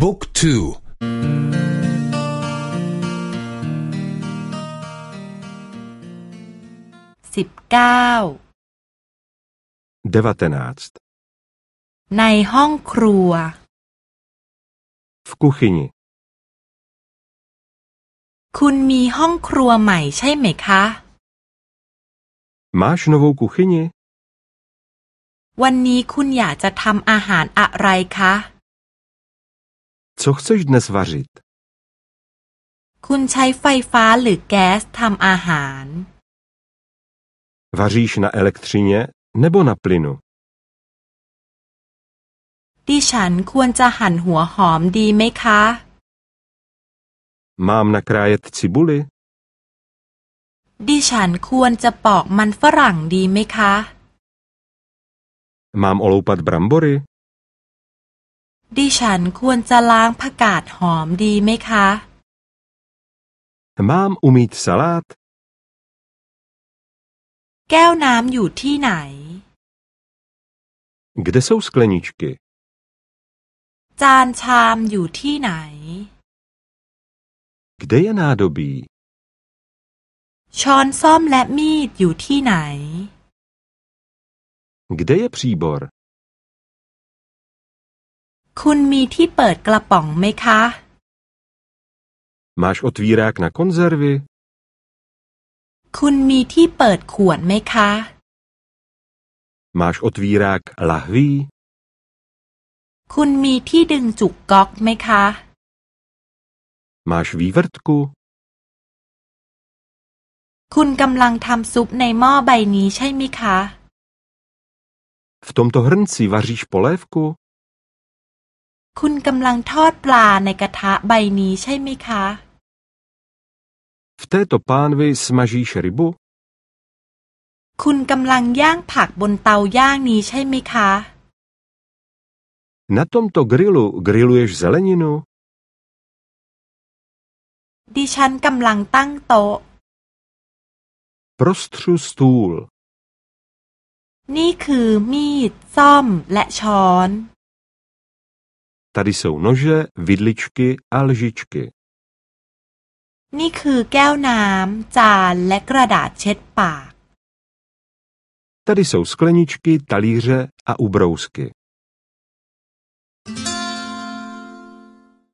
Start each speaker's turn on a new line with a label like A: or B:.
A: บุ๊กทู
B: สิบเก้าในห้องครัว
C: v kuchyni
B: คุณมีห้องครัวใหม่ใช่ไหมคะ
C: Máš novou kuchyni?
B: วันนี้คุณอยากจะทำอาหารอะไรคะ
C: Co chceš dnes vařit?
B: คุณใช้ไฟฟ้าหรือแก๊สทำอาหาร
C: Vaříš na elektřině nebo na plynu?
B: ดิฉันควรจะหั่นหัวหอมดีไหมคะ
C: Mám nakrájet cibuli?
B: ดิฉันควรจะปอกมันฝรั่งดีไหมคะ
C: Mám oloupat brambory?
B: ดิฉันควรจะล้างผักกาดหอมดีไหมคะ
C: Mám umít salát?
B: แก้วน้ำอยู่ที่ไหน
C: Kde jsou skleničky?
B: จานชามอยู่ที่ไหน
C: Kde je nádobí?
B: ช้อนส้อมและมีดอยู่ที่ไหน
C: Kde je příbor?
B: คุณมีที่เปิดกระป๋องไหมคะ
C: Máš otvírák na konzervy?
B: คุณมีที่เปิดขวดไหมคะ
C: Máš otvírák lahví?
B: คุณมีที่ดึงจุกก๊อกไหมคะ
C: Máš vývrtku?
B: คุณกำลังทำซุปในหม้อใบนี้ใช่ไหมคะ
C: V tomto hrnci vaříš polévku?
B: คุณกำลังทอดปลาในกระทะใบนี้ใช่ไหมคะ
C: V této pánvi smažíš rybu?
B: คุณกำลังย่างผักบนเตาย่างนี้ใช่ไหมคะ
C: Na tomto grilu griluješ zeleninu?
B: ดิฉันกำลังตั้งโต๊ะ
C: Prostřu stůl.
B: นี่คือมีด ซ่อมและช้อน
C: Tady jsou nože, vidličky a lžičky.
B: นี่คือแก้วน้ำจานและกระดาษเช็ดปาก
C: Tady jsou skleničky, talíře a ubrousky.